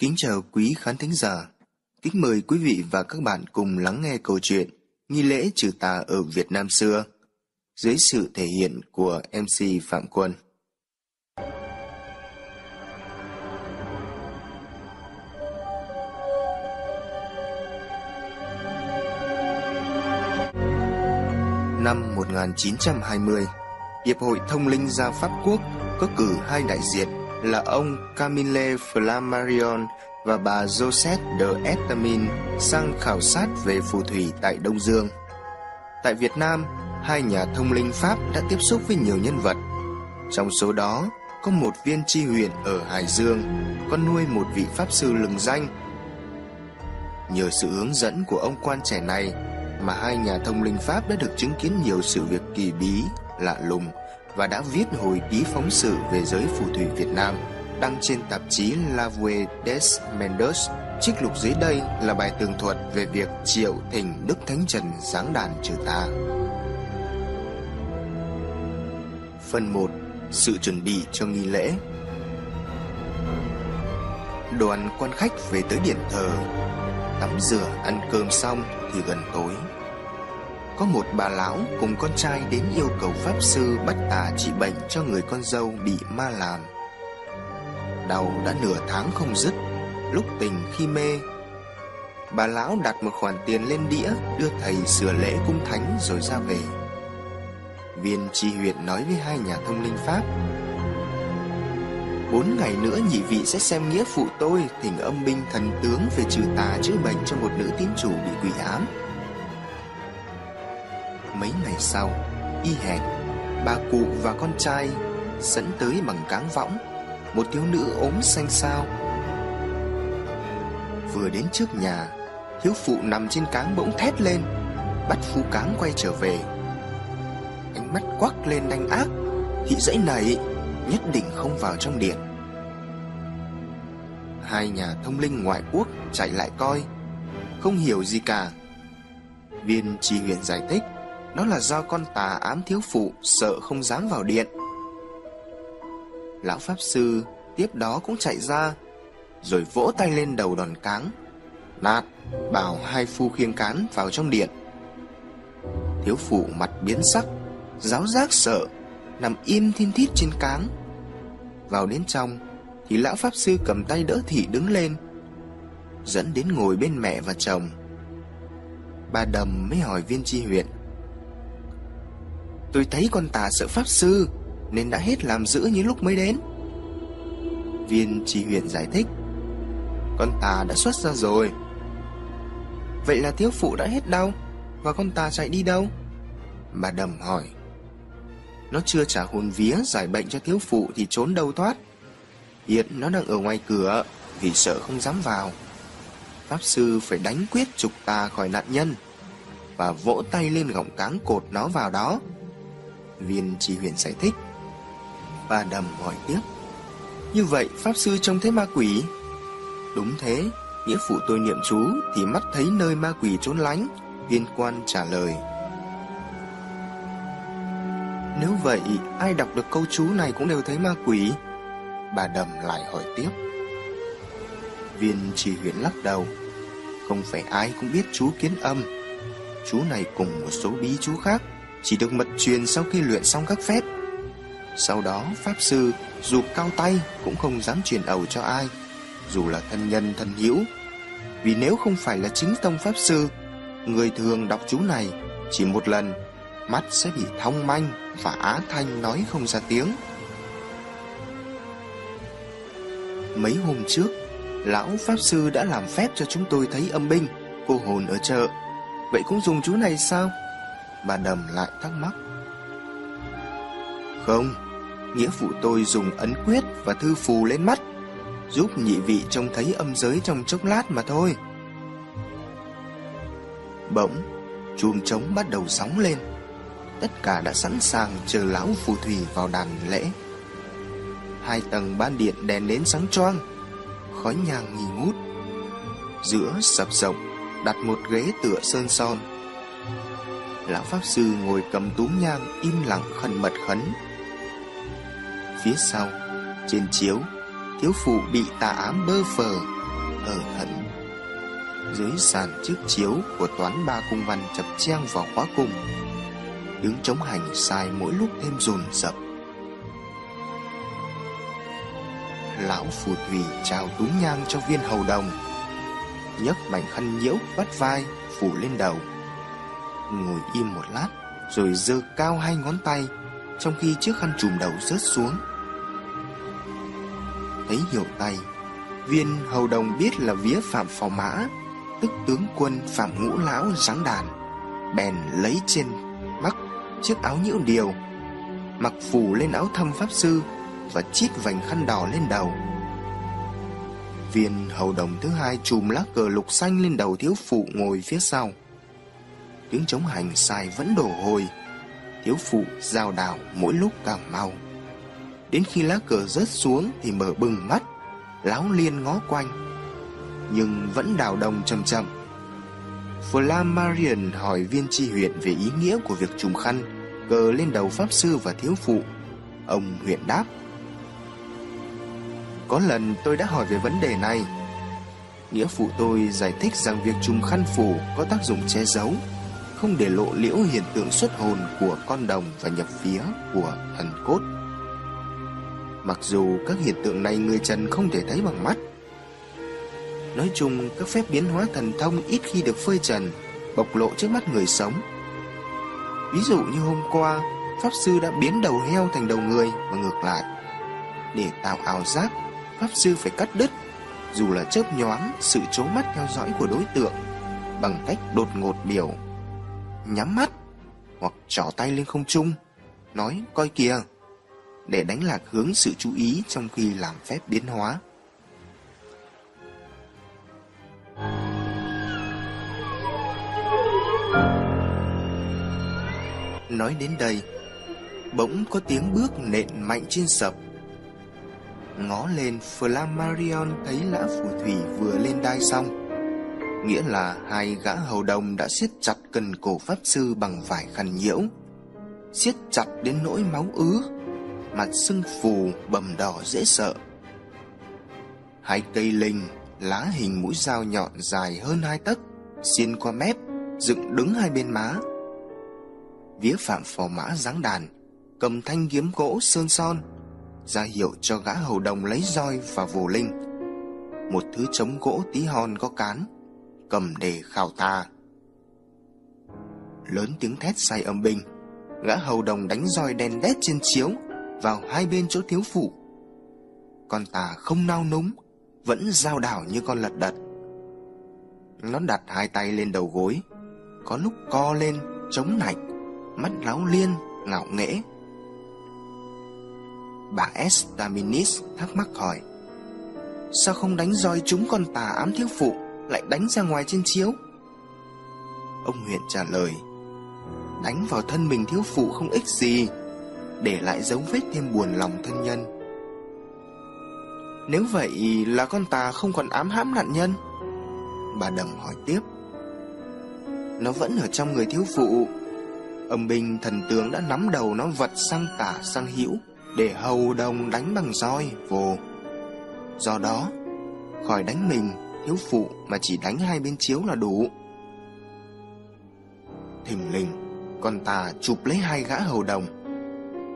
Kính chào quý khán thính giả. Kính mời quý vị và các bạn cùng lắng nghe câu chuyện Nghi lễ trừ tà ở Việt Nam xưa dưới sự thể hiện của MC Phạm Quân. Năm 1920, Hiệp hội Thông linh gia Pháp Quốc có cử hai đại diện là ông Camille Flammarion và bà Josette de Estamin sang khảo sát về phù thủy tại Đông Dương. Tại Việt Nam, hai nhà thông linh Pháp đã tiếp xúc với nhiều nhân vật. Trong số đó, có một viên tri huyện ở Hải Dương, con nuôi một vị Pháp sư lừng danh. Nhờ sự hướng dẫn của ông quan trẻ này mà hai nhà thông linh Pháp đã được chứng kiến nhiều sự việc kỳ bí, lạ lùng và đã viết hồi ký phóng sự về giới phù thủy Việt Nam, đăng trên tạp chí La Vue des Mendes. Trích lục dưới đây là bài tường thuật về việc triệu thỉnh Đức Thánh Trần giáng đàn trừ tà. Phần 1. Sự chuẩn bị cho nghi lễ Đoàn quan khách về tới điện thờ Tắm rửa, ăn cơm xong thì gần tối có một bà lão cùng con trai đến yêu cầu pháp sư bắt tà trị bệnh cho người con dâu bị ma làm. Đau đã nửa tháng không dứt, lúc tình khi mê. Bà lão đặt một khoản tiền lên đĩa, đưa thầy sửa lễ cung thánh rồi ra về. Viên tri huyện nói với hai nhà thông linh pháp Bốn ngày nữa nhị vị sẽ xem nghĩa phụ tôi Thỉnh âm binh thần tướng về trừ tà chữa bệnh cho một nữ tín chủ bị quỷ ám Mấy ngày sau, y hẹn, bà cụ và con trai dẫn tới bằng cáng võng, một thiếu nữ ốm xanh xao. Vừa đến trước nhà, thiếu phụ nằm trên cáng bỗng thét lên, bắt phu cáng quay trở về. Ánh mắt quắc lên đanh ác, thị dãy này nhất định không vào trong điện. Hai nhà thông linh ngoại quốc chạy lại coi, không hiểu gì cả. Viên tri huyện giải thích đó là do con tà ám thiếu phụ, Sợ không dám vào điện. Lão Pháp Sư Tiếp đó cũng chạy ra, Rồi vỗ tay lên đầu đòn cáng, Nạt, Bảo hai phu khiêng cán vào trong điện. Thiếu phụ mặt biến sắc, Giáo giác sợ, Nằm im thiên thít trên cáng. Vào đến trong, Thì lão Pháp Sư cầm tay đỡ thị đứng lên, Dẫn đến ngồi bên mẹ và chồng. Bà Đầm mới hỏi viên tri huyện Tôi thấy con tà sợ pháp sư, Nên đã hết làm giữ như lúc mới đến. Viên chỉ huyện giải thích, Con tà đã xuất ra rồi. Vậy là thiếu phụ đã hết đau, Và con tà chạy đi đâu? Bà đầm hỏi, Nó chưa trả hồn vía giải bệnh cho thiếu phụ Thì trốn đâu thoát. Hiện nó đang ở ngoài cửa Vì sợ không dám vào. Pháp sư phải đánh quyết trục tà khỏi nạn nhân Và vỗ tay lên gọng cáng cột nó vào đó. Viên chỉ huyền giải thích. Bà đầm hỏi tiếp, Như vậy Pháp Sư trông thấy ma quỷ? Đúng thế, Nghĩa phụ tôi niệm chú Thì mắt thấy nơi ma quỷ trốn lánh, Viên quan trả lời. Nếu vậy, Ai đọc được câu chú này cũng đều thấy ma quỷ? Bà đầm lại hỏi tiếp. Viên chỉ huyện lắc đầu. Không phải ai cũng biết chú kiến âm. Chú này cùng một số bí chú khác chỉ được mật truyền sau khi luyện xong các phép. Sau đó, Pháp Sư dù cao tay cũng không dám truyền ẩu cho ai, dù là thân nhân thân hữu. Vì nếu không phải là chính tông Pháp Sư, người thường đọc chú này chỉ một lần, mắt sẽ bị thong manh và á thanh nói không ra tiếng. Mấy hôm trước, lão Pháp Sư đã làm phép cho chúng tôi thấy âm binh, cô hồn ở chợ. Vậy cũng dùng chú này sao? Bà đầm lại thắc mắc. Không, Nghĩa phụ tôi dùng ấn quyết và thư phù lên mắt, Giúp nhị vị trông thấy âm giới trong chốc lát mà thôi. Bỗng Chuông trống bắt đầu sóng lên. Tất cả đã sẵn sàng chờ lão phù thủy vào đàn lễ. Hai tầng ban điện đèn nến sáng choang, Khói nhang nghi ngút. Giữa sập rộng, đặt một ghế tựa sơn son. Lão Pháp Sư ngồi cầm túm nhang im lặng khẩn mật khấn. Phía sau, Trên chiếu, Thiếu phụ bị tà ám bơ phờ thờ thẫn dưới sàn chiếc chiếu của toán ba cung văn chập trang vào khóa cung tiếng chống hành sai mỗi lúc thêm dồn dập. Lão phù thủy chào túm nhang cho viên hầu đồng, nhấc mảnh khăn nhiễu vắt vai, phủ lên đầu ngồi im một lát, rồi giơ cao hai ngón tay, trong khi chiếc khăn trùm đầu rớt xuống. Thấy hiểu tay, viên hầu đồng biết là vía phạm phò mã, tức tướng quân phạm ngũ lão giáng đàn, bèn lấy trên mắc chiếc áo nhiễu điều, mặc phủ lên áo thâm pháp sư và chít vành khăn đỏ lên đầu. Viên hầu đồng thứ hai chùm lá cờ lục xanh lên đầu thiếu phụ ngồi phía sau tiếng trống hành sai vẫn đổ hồi. Thiếu phụ giao đảo mỗi lúc càng mau. Đến khi lá cờ rớt xuống thì mở bừng mắt, láo liên ngó quanh, nhưng vẫn đào đồng chậm chậm. Flammarion hỏi viên tri huyện về ý nghĩa của việc trùm khăn cờ lên đầu pháp sư và thiếu phụ. Ông huyện đáp, có lần tôi đã hỏi về vấn đề này. Nghĩa phụ tôi giải thích rằng việc trùm khăn phủ có tác dụng che giấu không để lộ liễu hiện tượng xuất hồn của con đồng và nhập vía của thần cốt. Mặc dù các hiện tượng này người trần không thể thấy bằng mắt, nói chung các phép biến hóa thần thông ít khi được phơi trần, bộc lộ trước mắt người sống. Ví dụ như hôm qua, pháp sư đã biến đầu heo thành đầu người và ngược lại. Để tạo ảo giác, pháp sư phải cắt đứt, dù là chớp nhoáng sự chố mắt theo dõi của đối tượng bằng cách đột ngột biểu nhắm mắt hoặc trỏ tay lên không trung, nói coi kìa, để đánh lạc hướng sự chú ý trong khi làm phép biến hóa. Nói đến đây, bỗng có tiếng bước nện mạnh trên sập. Ngó lên Flammarion thấy lã phù thủy vừa lên đai xong nghĩa là hai gã hầu đồng đã siết chặt cần cổ pháp sư bằng vải khăn nhiễu, siết chặt đến nỗi máu ứ, mặt sưng phù, bầm đỏ dễ sợ. Hai cây linh lá hình mũi dao nhọn dài hơn hai tấc, xiên qua mép, dựng đứng hai bên má. Vía phạm phò mã giáng đàn, cầm thanh kiếm gỗ sơn son, ra hiệu cho gã hầu đồng lấy roi và vồ linh một thứ chống gỗ tí hon có cán cầm để khảo ta. lớn tiếng thét say âm binh gã hầu đồng đánh roi đen đét trên chiếu vào hai bên chỗ thiếu phụ. Con tà không nao núng vẫn dao đảo như con lật đật. Nó đặt hai tay lên đầu gối có lúc co lên chống nạnh, mắt láo liên ngạo nghễ. Bà estaminis thắc mắc hỏi sao không đánh roi chúng con tà ám thiếu phụ? Lại đánh ra ngoài trên chiếu. Ông huyện trả lời, đánh vào thân mình thiếu phụ không ích gì, để lại dấu vết thêm buồn lòng thân nhân. Nếu vậy là con tà không còn ám hãm nạn nhân. Bà đầm hỏi tiếp. Nó vẫn ở trong người thiếu phụ. Âm binh thần tướng đã nắm đầu nó vật sang tả sang hữu, để hầu đồng đánh bằng roi, vồ. Do đó, khỏi đánh mình thiếu phụ mà chỉ đánh hai bên chiếu là đủ. Thình lình, con tà chụp lấy hai gã hầu đồng,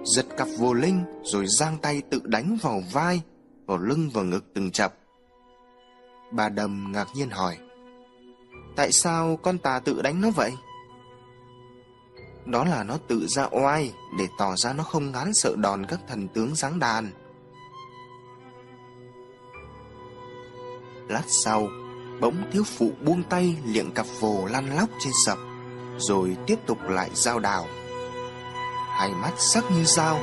giật cặp vô linh rồi giang tay tự đánh vào vai, vào lưng và ngực từng chập. Bà đầm ngạc nhiên hỏi, tại sao con tà tự đánh nó vậy? Đó là nó tự ra oai để tỏ ra nó không ngán sợ đòn các thần tướng giáng đàn. Lát sau, bỗng thiếu phụ buông tay liệng cặp vồ lăn lóc trên sập, rồi tiếp tục lại giao đào hai mắt sắc như dao,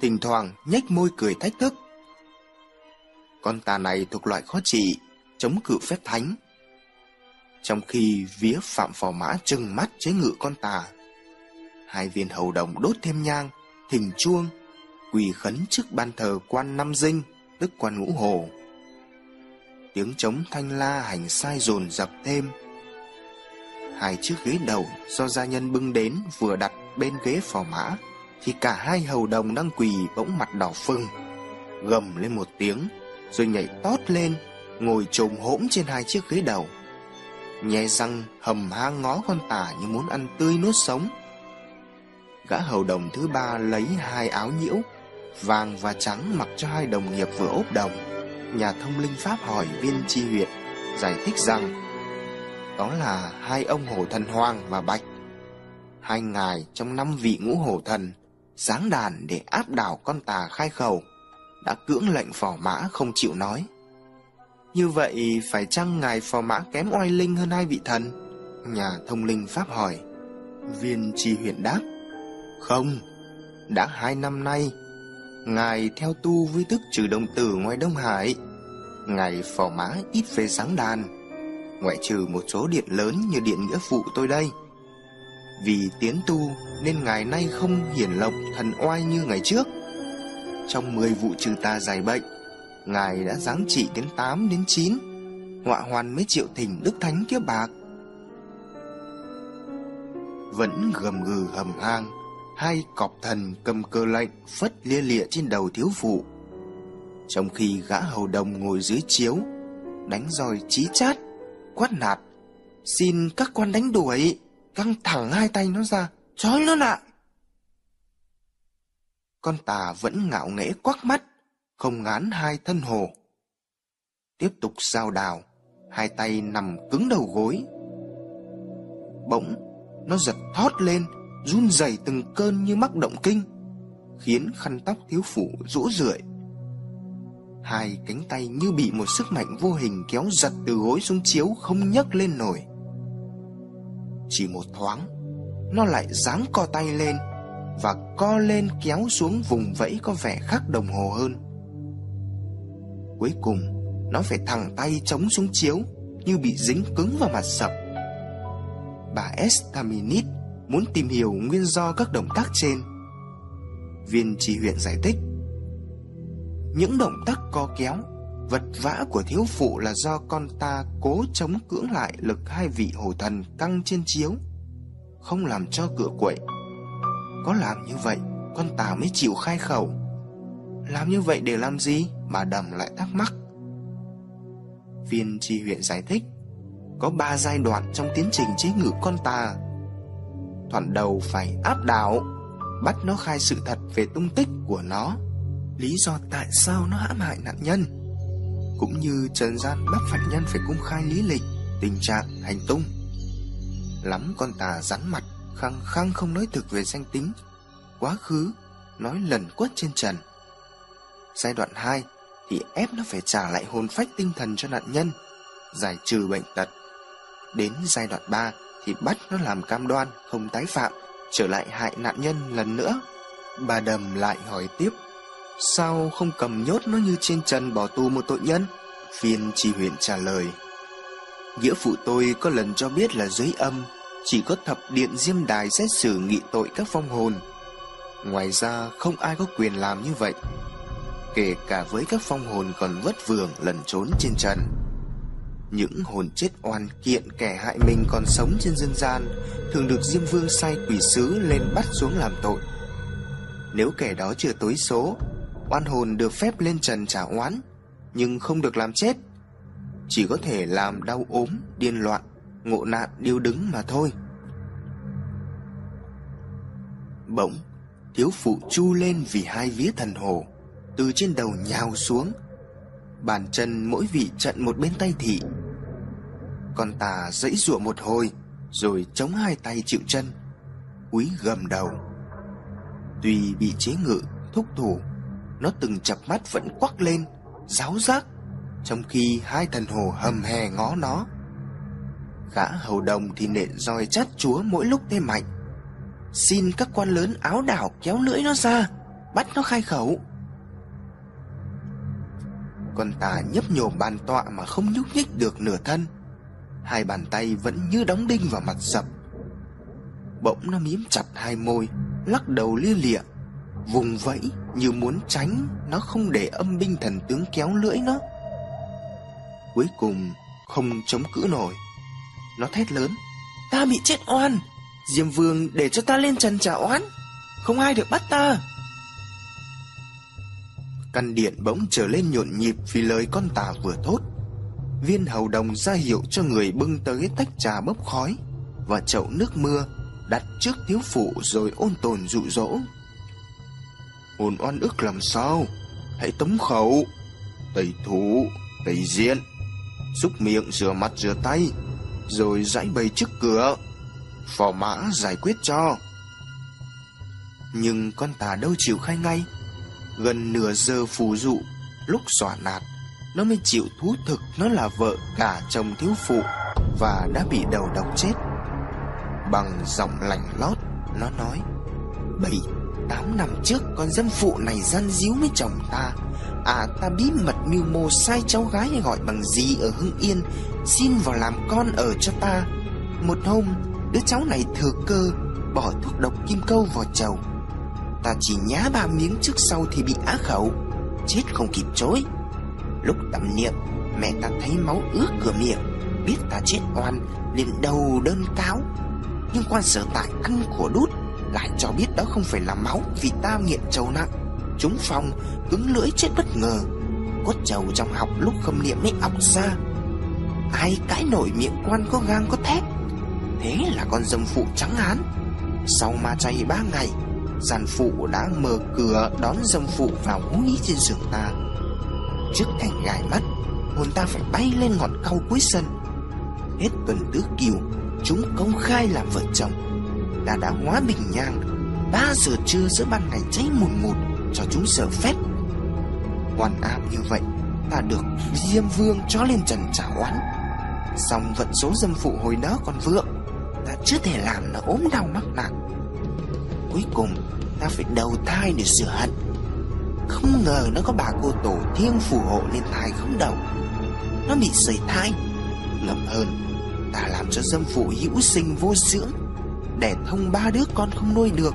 thỉnh thoảng nhếch môi cười thách thức. Con tà này thuộc loại khó trị, chống cự phép thánh. Trong khi vía phạm phò mã trừng mắt chế ngự con tà, hai viên hầu đồng đốt thêm nhang, thỉnh chuông, quỳ khấn trước ban thờ quan năm dinh, tức quan ngũ hồ tiếng trống thanh la hành sai dồn dập thêm. Hai chiếc ghế đầu do gia nhân bưng đến vừa đặt bên ghế phò mã, thì cả hai hầu đồng đang quỳ bỗng mặt đỏ phừng, gầm lên một tiếng, rồi nhảy tót lên, Ngồi trồm hỗn trên hai chiếc ghế đầu. Nhe răng hầm hang ngó con tả như muốn ăn tươi nuốt sống. Gã hầu đồng thứ ba lấy hai áo nhiễu, Vàng và trắng mặc cho hai đồng nghiệp vừa ốp đồng. Nhà thông linh Pháp hỏi viên tri huyện Giải thích rằng, Đó là hai ông hổ thần Hoàng và Bạch, Hai ngài trong năm vị ngũ hổ thần, Giáng đàn để áp đảo con tà khai khẩu, Đã cưỡng lệnh phò mã không chịu nói. Như vậy phải chăng ngài phò mã kém oai linh hơn hai vị thần? Nhà thông linh Pháp hỏi. Viên tri huyện đáp. Không, Đã hai năm nay Ngài theo tu với tức trừ đồng tử ngoài Đông Hải. Ngài phò mã ít về sáng đàn, Ngoại trừ một số điện lớn như điện nghĩa phụ tôi đây. Vì tiến tu nên ngài nay không hiển lộc thần oai như ngày trước. Trong 10 vụ trừ tà giải bệnh, Ngài đã giáng trị đến 8 đến 9 Họa hoàn mấy triệu thỉnh đức thánh kiếp bạc. Vẫn gầm gừ hầm hang Hai cọp thần cầm cơ lệnh phất lia lịa trên đầu thiếu phụ. Trong khi gã hầu đồng ngồi dưới chiếu, Đánh roi chí chát, Quát nạt, Xin các quan đánh đuổi, Căng thẳng hai tay nó ra, Trói nó lại. Con tà vẫn ngạo nghễ quắc mắt, Không ngán hai thân hồ. Tiếp tục giao đào Hai tay nằm cứng đầu gối. Bỗng, Nó giật thót lên run rẩy từng cơn như mắc động kinh, khiến khăn tóc thiếu phụ rũ rượi. Hai cánh tay như bị một sức mạnh vô hình kéo giật từ gối xuống chiếu không nhấc lên nổi. Chỉ một thoáng, nó lại giáng co tay lên và co lên kéo xuống vùng vẫy có vẻ khác đồng hồ hơn. Cuối cùng, nó phải thẳng tay chống xuống chiếu như bị dính cứng vào mặt sập. Bà estaminit muốn tìm hiểu nguyên do các động tác trên. Viên chỉ huyện giải thích Những động tác co kéo, vật vã của thiếu phụ là do con ta cố chống cưỡng lại lực hai vị hồ thần căng trên chiếu, không làm cho cửa quậy. Có làm như vậy, con ta mới chịu khai khẩu. Làm như vậy để làm gì? Bà Đầm lại thắc mắc. Viên tri huyện giải thích Có ba giai đoạn trong tiến trình chế ngự con tà Thoản đầu phải áp đảo Bắt nó khai sự thật về tung tích của nó. Lý do tại sao nó hãm hại nạn nhân Cũng như trần gian bắt phạm nhân phải cung khai lý lịch Tình trạng, hành tung. Lắm con tà rắn mặt Khăng khăng không nói thực về danh tính. Quá khứ Nói lần quất trên trần. Giai đoạn 2 Thì ép nó phải trả lại hồn phách tinh thần cho nạn nhân Giải trừ bệnh tật. Đến giai đoạn 3 thì bắt nó làm cam đoan không tái phạm, trở lại hại nạn nhân lần nữa. Bà Đầm lại hỏi tiếp, sao không cầm nhốt nó như trên trần bỏ tù một tội nhân? Phiên tri huyện trả lời, nghĩa phụ tôi có lần cho biết là dưới âm chỉ có thập điện diêm đài xét xử nghị tội các phong hồn. Ngoài ra không ai có quyền làm như vậy, kể cả với các phong hồn còn vất vưởng lẩn trốn trên trần. Những hồn chết oan kiện kẻ hại mình còn sống trên dân gian Thường được Diêm Vương sai quỷ sứ lên bắt xuống làm tội. Nếu kẻ đó chưa tối số Oan hồn được phép lên trần trả oán Nhưng không được làm chết Chỉ có thể làm đau ốm, điên loạn, ngộ nạn điêu đứng mà thôi. Bỗng, thiếu phụ chu lên vì hai vía thần hồ Từ trên đầu nhào xuống. Bàn chân mỗi vị trận một bên tay thị con tà dãy rụa một hồi Rồi chống hai tay chịu chân Quý gầm đầu. Tuy bị chế ngự, thúc thủ Nó từng chập mắt vẫn quắc lên Giáo giác Trong khi hai thần hồ hầm hè ngó nó. Gã hầu đồng thì nện roi chát chúa mỗi lúc thêm mạnh. Xin các quan lớn áo đảo kéo lưỡi nó ra Bắt nó khai khẩu. Con tà nhấp nhổm bàn tọa mà không nhúc nhích được nửa thân. Hai bàn tay vẫn như đóng đinh vào mặt sập. Bỗng nó mím chặt hai môi, Lắc đầu lia lịa. Vùng vẫy như muốn tránh, Nó không để âm binh thần tướng kéo lưỡi nó. Cuối cùng, không chống cự nổi. Nó thét lớn, Ta bị chết oan! Diêm vương để cho ta lên trần trả oán! Không ai được bắt ta! Căn điện bỗng trở lên nhộn nhịp vì lời con tà vừa thốt. Viên hầu đồng ra hiệu cho người bưng tới tách trà bốc khói, Và chậu nước mưa Đặt trước thiếu phụ rồi ôn tồn dụ dỗ. Hồn oan ức làm sao? Hãy tống khẩu. Tẩy thủ Tẩy diện. Xúc miệng, rửa mặt, rửa tay, Rồi dãy bày trước cửa. Phò mã giải quyết cho. Nhưng con tà đâu chịu khai ngay. Gần nửa giờ phù dụ, Lúc xỏa nạt nó mới chịu thú thực Nó là vợ cả chồng thiếu phụ Và đã bị đầu độc chết. Bằng giọng lạnh lót, Nó nói, Bảy, Tám năm trước con dâm phụ này gian díu với chồng ta. À ta bí mật mưu mô sai cháu gái gọi bằng gì ở Hưng Yên, Xin vào làm con ở cho ta. Một hôm, Đứa cháu này thừa cơ, Bỏ thuốc độc kim câu vào chầu. Ta chỉ nhá ba miếng trước sau thì bị á khẩu, Chết không kịp chối. Lúc tẩm niệm Mẹ ta thấy máu ướt cửa miệng. Biết ta chết oan, liền đầu đơn cáo. Nhưng quan sở tại ăn của đút Lại cho biết đó không phải là máu Vì ta nghiện trầu nặng. Chúng phòng cứng lưỡi chết bất ngờ. Cốt trầu trong học lúc khâm niệm mới ọc ra. Ai cãi nổi miệng quan có gang có thép. Thế là con dâm phụ trắng án Sau ma chay ba ngày Giàn phụ đã mở cửa đón dâm phụ vào hú ý trên giường ta. Trước cảnh gài mắt, Hồn ta phải bay lên ngọn cao cuối sân. Hết tuần tứ kiều, Chúng công khai làm vợ chồng. Ta đã hóa bình nhang, Ba giờ trưa giữa ban ngày cháy mùn một Cho chúng sợ phép. Hoàn áp như vậy, Ta được Diêm Vương cho lên trần trả oán. Xong vận số dâm phụ hồi đó còn vượng, Ta chưa thể làm nó ốm đau mắc nặng Cuối cùng, ta phải đầu thai để sửa hận. Không ngờ nó có bà cô tổ thiên phù hộ nên thai không đầu. Nó bị sởi thai. Ngầm hơn, Ta làm cho dâm phụ hữu sinh vô dưỡng Để thông ba đứa con không nuôi được.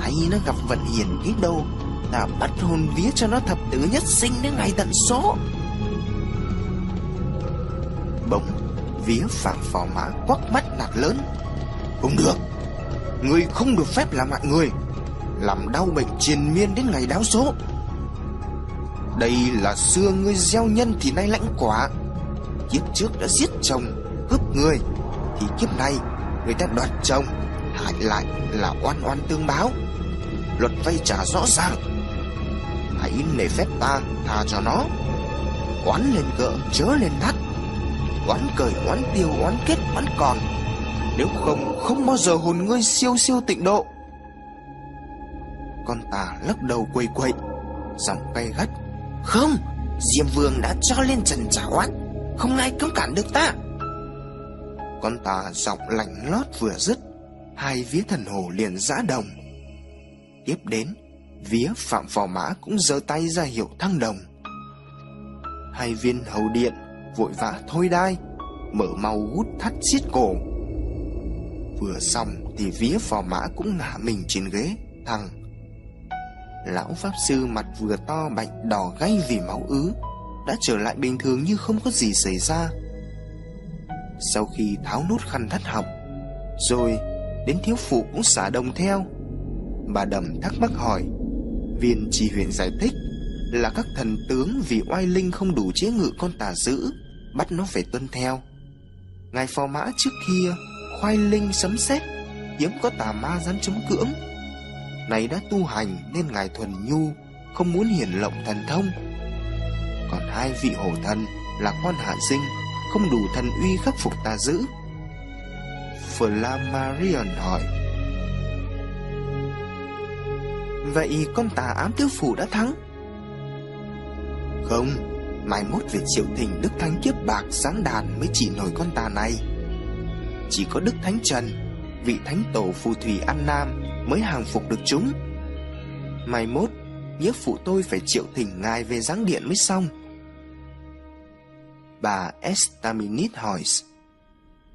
Thấy nó gặp vận hiền biết đâu, Ta bắt hồn vía cho nó thập tử nhất sinh đến ngày tận số. Bỗng, Vía phạm phò mã quắc mắt nạt lớn. Không được, Người không được phép làm hại người. Làm đau bệnh triền miên đến ngày đáo số. Đây là xưa ngươi gieo nhân thì nay lãnh quả. Kiếp trước đã giết chồng, Cướp người, Thì kiếp này người ta đoạt chồng, Hại lại là oan oan tương báo. Luật vay trả rõ ràng. Hãy nể phép ta, tha cho nó. Oán lên gỡ chớ lên thắt Oán cởi, oán tiêu, oán kết, oán còn. Nếu không không bao giờ hồn ngươi siêu siêu tịnh độ. Con tà lắc đầu quầy quậy. Giọng cay gắt. Không, Diêm vương đã cho lên trần trả oán Không ai cấm cản được ta. Con tà giọng lạnh lót vừa dứt. Hai vía thần hồ liền giã đồng. Tiếp đến, Vía phạm phò mã cũng giơ tay ra hiệu thăng đồng. Hai viên hầu điện vội vã thôi đai, mở mau hút thắt xiết cổ. Vừa xong thì vía phò mã cũng ngả mình trên ghế thằng lão pháp sư mặt vừa to bệnh đỏ gay vì máu ứ, đã trở lại bình thường như không có gì xảy ra. Sau khi tháo nút khăn thắt họng rồi đến thiếu phụ cũng xả đồng theo. Bà đầm thắc mắc hỏi, viên chỉ huyện giải thích là các thần tướng vì oai linh không đủ chế ngự con tà dữ, bắt nó phải tuân theo. Ngài phò mã trước kia khoai linh sấm sét, hiếm có tà ma dám chống cưỡng này đã tu hành nên ngài thuần nhu không muốn hiển lộng thần thông. Còn hai vị hổ thần là quan hạ sinh không đủ thần uy khắc phục tà dữ. Flammarion hỏi, Vậy con tà ám tiêu phủ đã thắng? Không, Mai mốt về triệu thình Đức Thánh kiếp bạc sáng đàn Mới chỉ nổi con tà này. Chỉ có Đức Thánh Trần, Vị Thánh Tổ phù thủy An Nam Mới hàng phục được chúng. Mai mốt, Nhớ phụ tôi phải triệu thỉnh ngài về giáng điện mới xong. Bà Estaminit hỏi,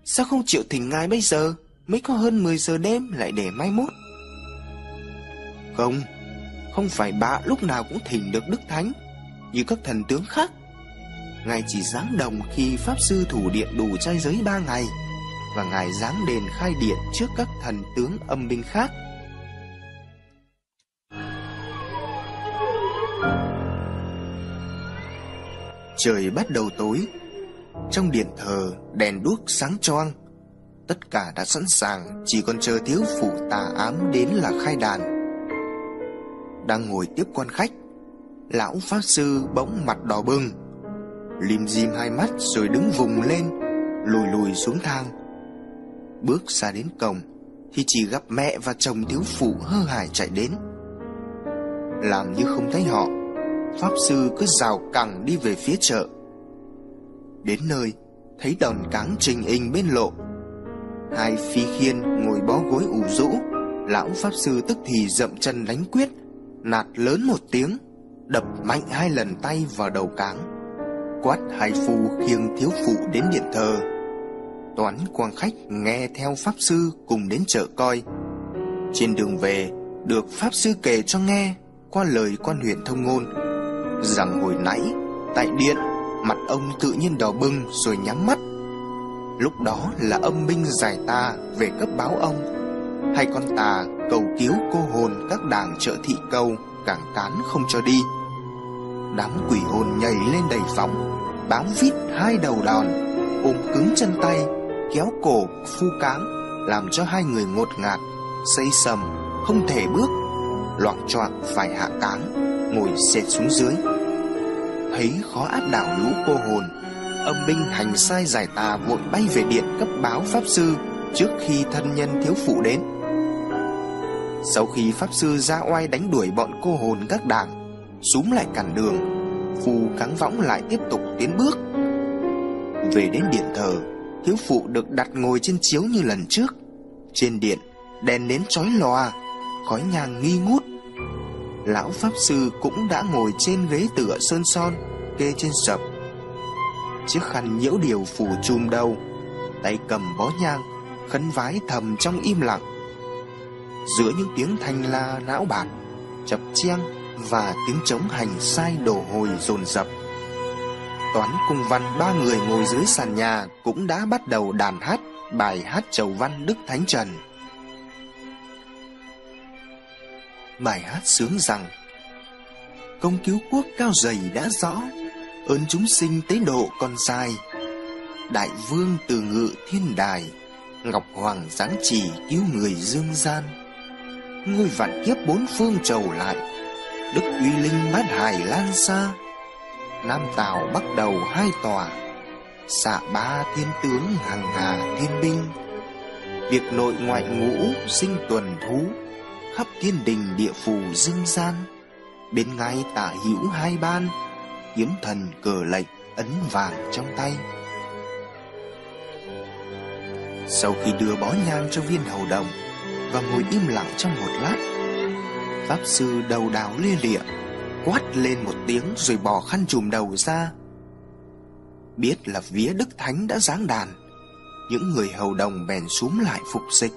Sao không triệu thỉnh ngài bây giờ? Mới có hơn 10 giờ đêm lại để mai mốt. Không Không phải bà lúc nào cũng thỉnh được Đức Thánh, Như các thần tướng khác. Ngài chỉ giáng đồng khi Pháp Sư thủ điện đủ trai giới ba ngày, Và Ngài giáng đền khai điện trước các thần tướng âm binh khác. Trời bắt đầu tối. Trong điện thờ, đèn đuốc sáng choang. Tất cả đã sẵn sàng, Chỉ còn chờ thiếu phụ tà ám đến là khai đàn. Đang ngồi tiếp quan khách, Lão Pháp Sư bỗng mặt đỏ bừng. Lim dim hai mắt rồi đứng vùng lên, Lùi lùi xuống thang. Bước ra đến cổng, Thì chỉ gặp mẹ và chồng thiếu phụ hơ hải chạy đến. Làm như không thấy họ Pháp Sư cứ rào cẳng đi về phía chợ. Đến nơi, Thấy đòn cáng trình hình bên lộ. Hai phi khiên ngồi bó gối ủ rũ, Lão Pháp Sư tức thì dậm chân đánh quyết, Nạt lớn một tiếng, Đập mạnh hai lần tay vào đầu cáng, Quát hai phu khiêng thiếu phụ đến điện thờ. Toán quang khách nghe theo Pháp Sư cùng đến chợ coi. Trên đường về, Được Pháp Sư kể cho nghe Qua lời quan huyện thông ngôn. Rằng hồi nãy, Tại điện, Mặt ông tự nhiên đỏ bừng rồi nhắm mắt. Lúc đó là âm binh giải ta về cấp báo ông. Hay con tà cầu cứu cô hồn các đảng trợ thị cầu càng cán không cho đi. Đám quỷ hồn nhảy lên đầy phóng, Bám vít hai đầu đòn, Ôm cứng chân tay, Kéo cổ, phu cáng, Làm cho hai người ngột ngạt Xây sầm, không thể bước. Loạn choạng phải hạ cáng, Ngồi xệt xuống dưới. Thấy khó áp đảo lũ cô hồn, Âm binh hành sai giải tà vội bay về điện cấp báo Pháp Sư Trước khi thân nhân thiếu phụ đến. Sau khi Pháp Sư ra oai đánh đuổi bọn cô hồn các đảng Xúm lại cản đường, Phù cáng võng lại tiếp tục tiến bước. Về đến điện thờ, Thiếu phụ được đặt ngồi trên chiếu như lần trước. Trên điện, Đèn nến chói lòa Khói nhang nghi ngút. Lão Pháp Sư cũng đã ngồi trên ghế tựa sơn son, Kê trên sập. Chiếc khăn nhiễu điều phủ chùm đầu, Tay cầm bó nhang, Khấn vái thầm trong im lặng. Giữa những tiếng thanh la não bạt, Chập chiang Và tiếng trống hành sai đổ hồi dồn dập. Toán cung văn ba người ngồi dưới sàn nhà Cũng đã bắt đầu đàn hát Bài hát chầu văn Đức Thánh Trần. Bài hát sướng rằng, Công cứu quốc cao dày đã rõ, Ơn chúng sinh tế độ còn dài. Đại vương từ ngự thiên đài, Ngọc Hoàng giáng chỉ cứu người dương gian. Ngôi vạn kiếp bốn phương trầu lại, Đức uy linh bát hải lan xa. Nam Tào bắt đầu hai tòa, Xạ ba thiên tướng hàng hà thiên binh. Việc nội ngoại ngũ sinh tuần thú Khắp thiên đình địa phủ dương gian. Bên ngay tả hữu hai ban, Kiếm thần cờ lệnh ấn vàng trong tay. Sau khi đưa bó nhang cho viên hầu đồng Và ngồi im lặng trong một lát, Pháp sư đầu đào lia lịa Quát lên một tiếng rồi bỏ khăn trùm đầu ra. Biết là vía Đức Thánh đã giáng đàn, Những người hầu đồng bèn xúm lại phục dịch.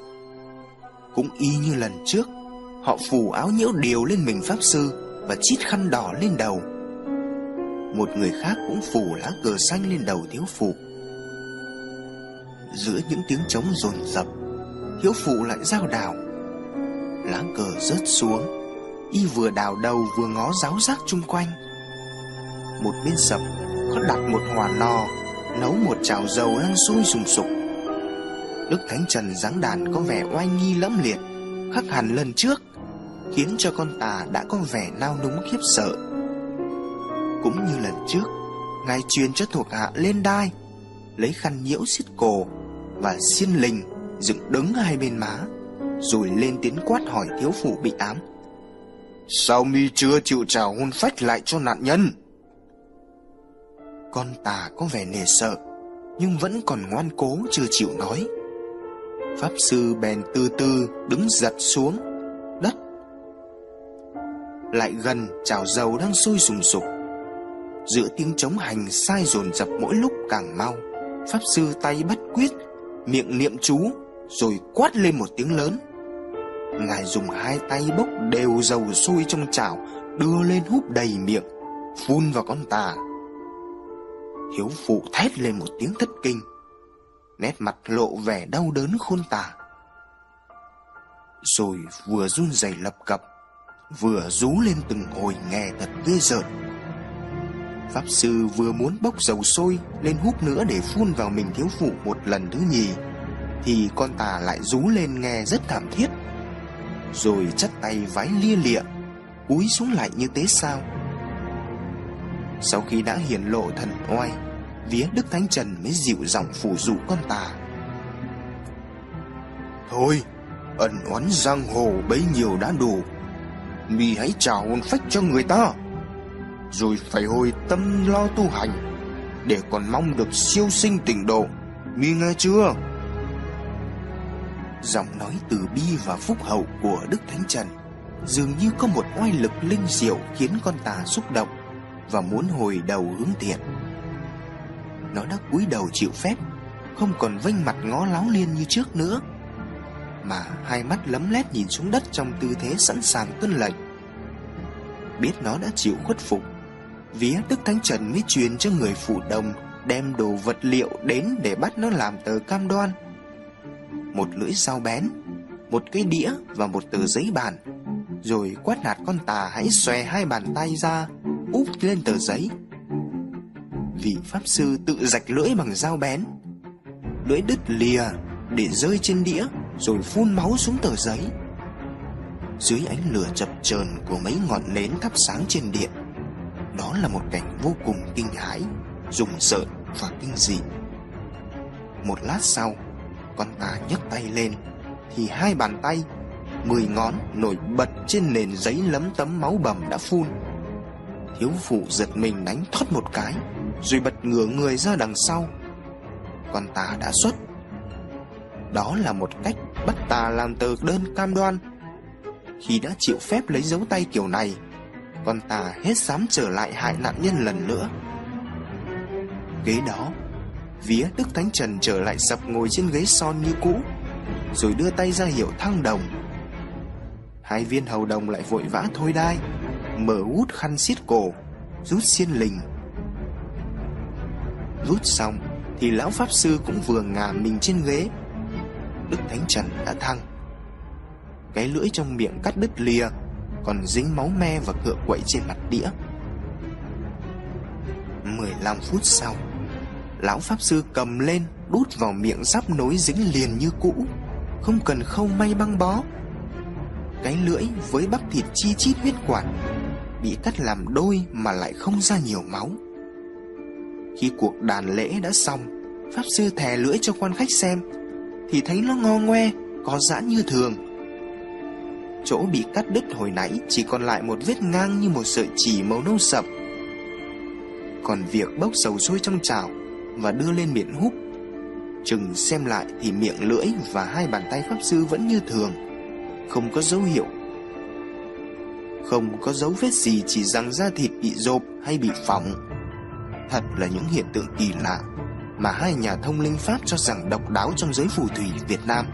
Cũng y như lần trước Họ phủ áo nhiễu điều lên mình Pháp Sư Và chít khăn đỏ lên đầu. Một người khác cũng phủ lá cờ xanh lên đầu thiếu phụ. Giữa những tiếng trống rồn rập, Thiếu phụ lại giao đào Lá cờ rớt xuống, Y vừa đào đầu vừa ngó giáo giác chung quanh. Một bên sập, Có đặt một hòa lò Nấu một chảo dầu đang sôi sùng sục. Đức Thánh Trần giáng đàn có vẻ oai nghi lẫm liệt, khắc hẳn lần trước. Khiến cho con tà đã có vẻ nao núng khiếp sợ. Cũng như lần trước Ngài truyền cho thuộc hạ lên đai Lấy khăn nhiễu xiết cổ Và xiên lình Dựng đứng hai bên má Rồi lên tiếng quát hỏi thiếu phụ bị ám. Sao mi chưa chịu trả hôn phách lại cho nạn nhân? Con tà có vẻ nề sợ Nhưng vẫn còn ngoan cố chưa chịu nói. Pháp sư bèn từ từ đứng giật xuống đất lại gần chảo dầu đang sôi sùng sục. Giữa tiếng trống hành sai dồn dập mỗi lúc càng mau, Pháp sư tay bất quyết, Miệng niệm chú, Rồi quát lên một tiếng lớn. Ngài dùng hai tay bốc đều dầu sôi trong chảo, Đưa lên húp đầy miệng, Phun vào con tà. Hiếu phụ thét lên một tiếng thất kinh, Nét mặt lộ vẻ đau đớn khôn tả. Rồi vừa run rẩy lập cập Vừa rú lên từng hồi nghe thật ghê rợn. Pháp sư vừa muốn bốc dầu sôi lên hút nữa để phun vào mình thiếu phụ một lần thứ nhì, Thì con tà lại rú lên nghe rất thảm thiết. Rồi chắt tay vái lia lịa, Cúi xuống lại như thế sao. Sau khi đã hiển lộ thần oai, Vía Đức Thánh Trần mới dịu giọng phủ dụ con tà. Thôi Ẩn oán giang hồ bấy nhiều đã đủ. Mi hãy trả hồn phách cho người ta. Rồi phải hồi tâm lo tu hành, Để còn mong được siêu sinh tỉnh độ. Mi nghe chưa? Giọng nói từ bi và phúc hậu của Đức Thánh Trần Dường như có một oai lực linh diệu Khiến con tà xúc động Và muốn hồi đầu hướng thiện. Nó đã cúi đầu chịu phép, Không còn vênh mặt ngó láo liên như trước nữa mà hai mắt lấm lét nhìn xuống đất trong tư thế sẵn sàng tuân lệnh. Biết nó đã chịu khuất phục, vía Đức Thánh Trần mới truyền cho người phụ đồng đem đồ vật liệu đến để bắt nó làm tờ cam đoan. Một lưỡi dao bén, một cái đĩa và một tờ giấy bàn, rồi quát nạt con tà hãy xòe hai bàn tay ra, úp lên tờ giấy. Vị pháp sư tự rạch lưỡi bằng dao bén, lưỡi đứt lìa để rơi trên đĩa rồi phun máu xuống tờ giấy. Dưới ánh lửa chập chờn của mấy ngọn nến thắp sáng trên điện, đó là một cảnh vô cùng kinh hãi, rùng rợn và kinh dị. Một lát sau, con ta nhấc tay lên thì hai bàn tay, mười ngón nổi bật trên nền giấy lấm tấm máu bầm đã phun. Thiếu phụ giật mình đánh thoát một cái, rồi bật ngửa người ra đằng sau. Con ta đã xuất đó là một cách bắt tà làm tờ đơn cam đoan. Khi đã chịu phép lấy dấu tay kiểu này, Con tà hết dám trở lại hại nạn nhân lần nữa. Kế đó, Vía Đức Thánh Trần trở lại sập ngồi trên ghế son như cũ, Rồi đưa tay ra hiệu thăng đồng. Hai viên hầu đồng lại vội vã thôi đai, Mở hút khăn xiết cổ, Rút xiên lình. Rút xong Thì lão Pháp Sư cũng vừa ngả mình trên ghế. Đức Thánh Trần đã thăng. Cái lưỡi trong miệng cắt đứt lìa, Còn dính máu me và cựa quậy trên mặt đĩa. 15 phút sau, Lão Pháp Sư cầm lên, Đút vào miệng sắp nối dính liền như cũ, Không cần khâu may băng bó. Cái lưỡi với bắp thịt chi chít huyết quản Bị cắt làm đôi mà lại không ra nhiều máu. Khi cuộc đàn lễ đã xong, Pháp Sư thè lưỡi cho quan khách xem thì thấy nó ngo ngoe, có giãn như thường. Chỗ bị cắt đứt hồi nãy chỉ còn lại một vết ngang như một sợi chỉ màu nâu sậm. Còn việc bốc dầu sôi trong chảo và đưa lên miệng hút, chừng xem lại thì miệng lưỡi và hai bàn tay pháp sư vẫn như thường, không có dấu hiệu. Không có dấu vết gì chỉ rằng da thịt bị rộp hay bị phỏng. Thật là những hiện tượng kỳ lạ mà hai nhà thông linh Pháp cho rằng độc đáo trong giới phù thủy Việt Nam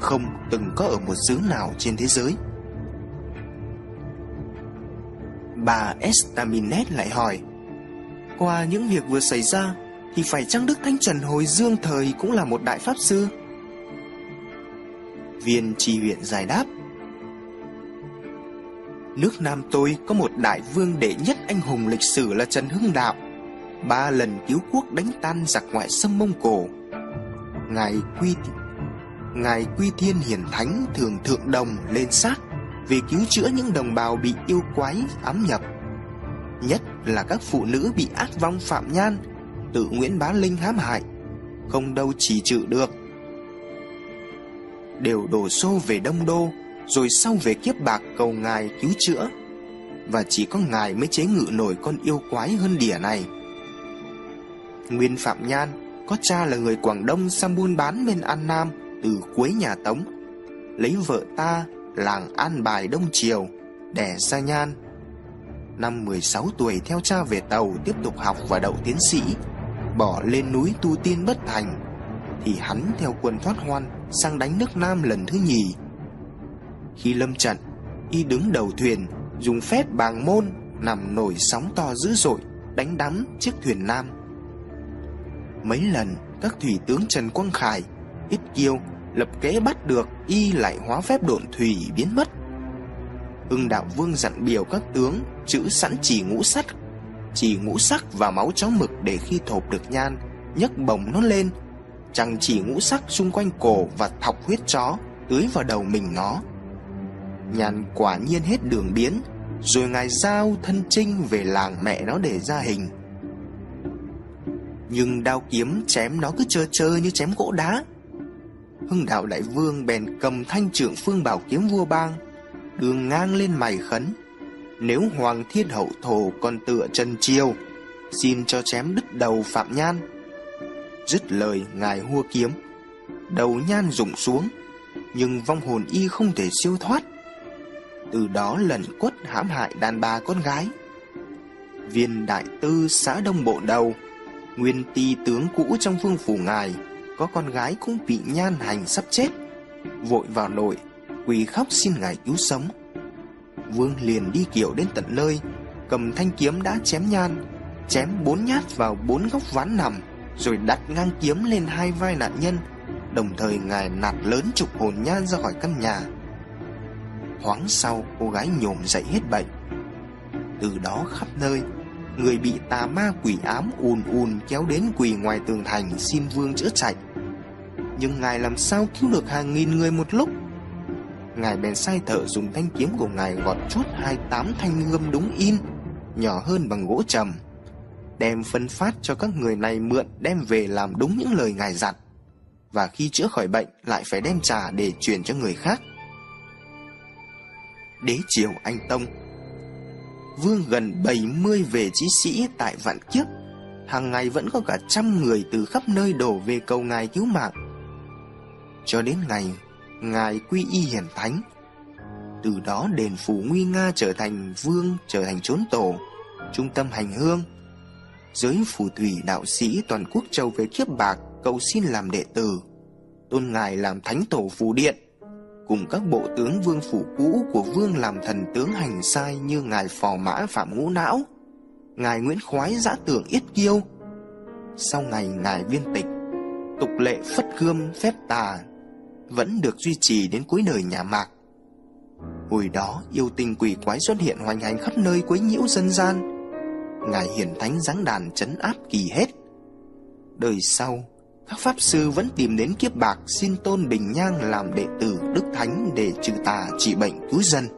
không từng có ở một xứ nào trên thế giới. Bà Estaminet lại hỏi, Qua những việc vừa xảy ra Thì phải chăng Đức Thánh Trần hồi dương thời cũng là một đại pháp sư? Viên tri huyện giải đáp, Nước Nam tôi có một đại vương đệ nhất anh hùng lịch sử là Trần Hưng Đạo ba lần cứu quốc đánh tan giặc ngoại xâm Mông Cổ. Ngài Quy Ngài Quy Thiên Hiển Thánh thường thượng đồng lên xác vì cứu chữa những đồng bào bị yêu quái ám nhập. Nhất là các phụ nữ bị ác vong phạm nhan, tự Nguyễn Bá Linh hãm hại, không đâu chỉ trừ được. Đều đổ xô về Đông Đô, rồi sau về kiếp bạc cầu ngài cứu chữa. Và chỉ có ngài mới chế ngự nổi con yêu quái hơn đỉa này. Nguyên Phạm Nhan có cha là người Quảng Đông sang buôn bán bên An Nam từ cuối nhà Tống. Lấy vợ ta làng An Bài Đông Triều, đẻ ra Nhan. Năm 16 tuổi theo cha về tàu tiếp tục học và đậu tiến sĩ, bỏ lên núi tu tiên bất thành, thì hắn theo quân thoát hoan sang đánh nước Nam lần thứ nhì. Khi lâm trận, y đứng đầu thuyền, dùng phép bàng môn nằm nổi sóng to dữ dội, đánh đắm chiếc thuyền Nam Mấy lần các thủy tướng Trần Quang Khải, Ít Kiêu lập kế bắt được y lại hóa phép độn thủy biến mất. Hưng đạo vương dặn biểu các tướng chữ sẵn chỉ ngũ sắt, chỉ ngũ sắc và máu chó mực để khi thộp được nhan, nhấc bổng nó lên, chẳng chỉ ngũ sắc xung quanh cổ và thọc huyết chó tưới vào đầu mình nó. Nhan quả nhiên hết đường biến, rồi ngài giao thân trinh về làng mẹ nó để ra hình. Nhưng đao kiếm chém nó cứ trơ trơ như chém gỗ đá. Hưng đạo đại vương bèn cầm thanh trưởng phương bảo kiếm vua bang, đường ngang lên mày khấn. Nếu Hoàng Thiên Hậu Thổ còn tựa Trần Chiêu Xin cho chém đứt đầu Phạm Nhan. Dứt lời ngài hua kiếm. Đầu Nhan rụng xuống Nhưng vong hồn y không thể siêu thoát. Từ đó lần quất hãm hại đàn bà con gái. Viên đại tư xã Đông Bộ Đầu Nguyên ti tướng cũ trong vương phủ ngài, Có con gái cũng bị nhan hành sắp chết. Vội vào nội, Quỳ khóc xin ngài cứu sống. Vương liền đi kiểu đến tận nơi, Cầm thanh kiếm đã chém nhan, Chém bốn nhát vào bốn góc ván nằm, Rồi đặt ngang kiếm lên hai vai nạn nhân. Đồng thời ngài nạt lớn trục hồn nhan ra khỏi căn nhà. Thoáng sau, cô gái nhổm dậy hết bệnh. Từ đó khắp nơi Người bị tà ma quỷ ám ùn ùn kéo đến quỳ ngoài tường thành xin vương chữa chạy. Nhưng ngài làm sao cứu được hàng nghìn người một lúc? Ngài bèn sai thợ dùng thanh kiếm của ngài gọt chốt hai tám thanh gươm đúng in, Nhỏ hơn bằng gỗ trầm, Đem phân phát cho các người này mượn đem về làm đúng những lời ngài dặn. Và khi chữa khỏi bệnh lại phải đem trả để truyền cho người khác. Đế triều Anh Tông Vương gần 70 về chí sĩ tại vạn kiếp. Hàng ngày vẫn có cả trăm người từ khắp nơi đổ về cầu ngài cứu mạng. Cho đến ngày Ngài quy y hiển thánh, Từ đó đền phủ nguy nga trở thành vương, Trở thành chốn tổ, Trung tâm hành hương. Giới phù thủy đạo sĩ toàn quốc châu về kiếp bạc Cầu xin làm đệ tử, Tôn ngài làm thánh tổ phù điện. Cùng các bộ tướng vương phủ cũ của vương làm thần tướng hành sai Như ngài phò mã phạm ngũ não Ngài Nguyễn Khoái giã tưởng yết kiêu Sau ngày ngài viên tịch Tục lệ phất gươm phép tà vẫn được duy trì đến cuối đời nhà Mạc. Hồi đó, yêu tình quỷ quái xuất hiện hoành hành khắp nơi quấy nhiễu dân gian. Ngài hiển thánh giáng đàn chấn áp kỳ hết. Đời sau, các pháp sư vẫn tìm đến kiếp bạc xin tôn Bình Nhang làm đệ tử Đức Thánh để trừ tà trị bệnh cứu dân.